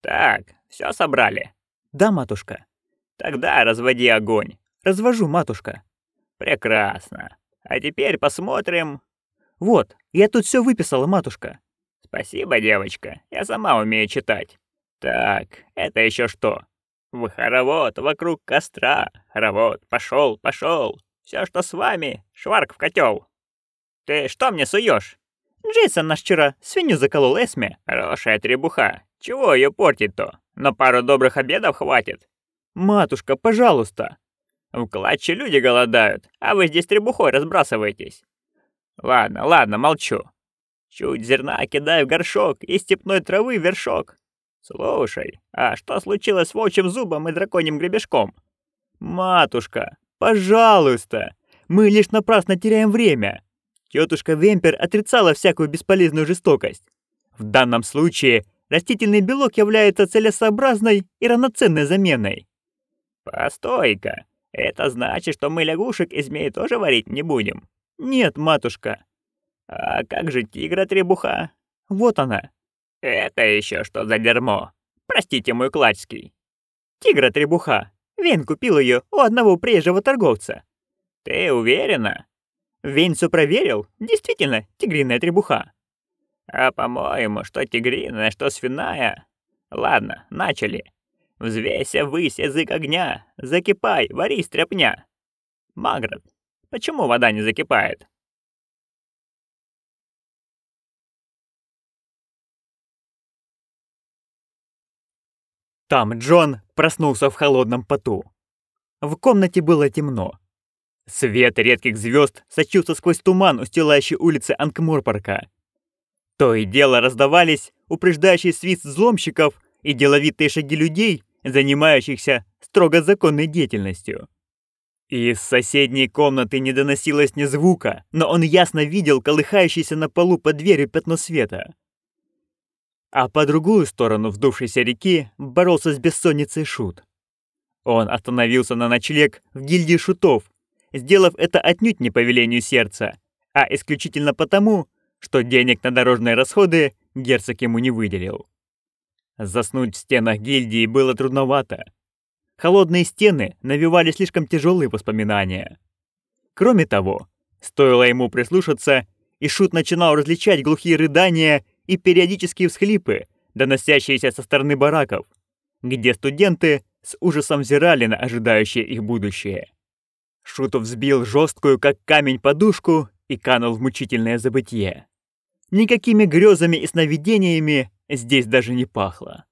Так, все собрали? Да, матушка. Тогда разводи огонь. Развожу, матушка. Прекрасно. А теперь посмотрим. Вот, я тут все выписала, матушка. Спасибо, девочка. Я сама умею читать. Так, это еще что? В хоровод вокруг костра. Хоровод, пошел, пошел. Все, что с вами, шварк в котел. Ты что мне суешь? Джейсон наш вчера свинью заколол Эсме. Хорошая требуха. Чего ее портить-то? На пару добрых обедов хватит. Матушка, пожалуйста. В клатче люди голодают, а вы здесь требухой разбрасываетесь. Ладно, ладно, молчу. Чуть зерна кидаю в горшок и степной травы вершок. Слушай, а что случилось с волчьим зубом и драконьим гребешком? Матушка, пожалуйста, мы лишь напрасно теряем время. Тетушка Вемпер отрицала всякую бесполезную жестокость. В данном случае растительный белок является целесообразной и равноценной заменой. Постой-ка, это значит, что мы лягушек и змей тоже варить не будем? Нет, матушка. А как же тигра-требуха? Вот она. Это еще что за дерьмо? Простите, мой клачский. Тигра-требуха. Вен купил ее у одного приезжего торговца. Ты уверена? Вен все проверил. Действительно, тигриная требуха. А по-моему, что тигриная, что свиная. Ладно, начали. Взвейся высь язык огня, закипай, вари стряпня. Маград, почему вода не закипает? Там Джон проснулся в холодном поту. В комнате было темно. Свет редких звезд сочился сквозь туман, устилающий улицы Анкморпорка. То и дело раздавались упреждающий свист взломщиков и деловитые шаги людей, занимающихся строго законной деятельностью. Из соседней комнаты не доносилось ни звука, но он ясно видел колыхающийся на полу под дверью пятно света. А по другую сторону вдувшейся реки боролся с бессонницей Шут. Он остановился на ночлег в гильдии шутов, сделав это отнюдь не по велению сердца, а исключительно потому, что денег на дорожные расходы герцог ему не выделил. Заснуть в стенах гильдии было трудновато. Холодные стены навевали слишком тяжелые воспоминания. Кроме того, стоило ему прислушаться, и Шут начинал различать глухие рыдания и периодические всхлипы, доносящиеся со стороны бараков, где студенты с ужасом взирали на ожидающее их будущее. Шутов взбил жесткую, как камень, подушку и канул в мучительное забытье. Никакими грезами и сновидениями здесь даже не пахло.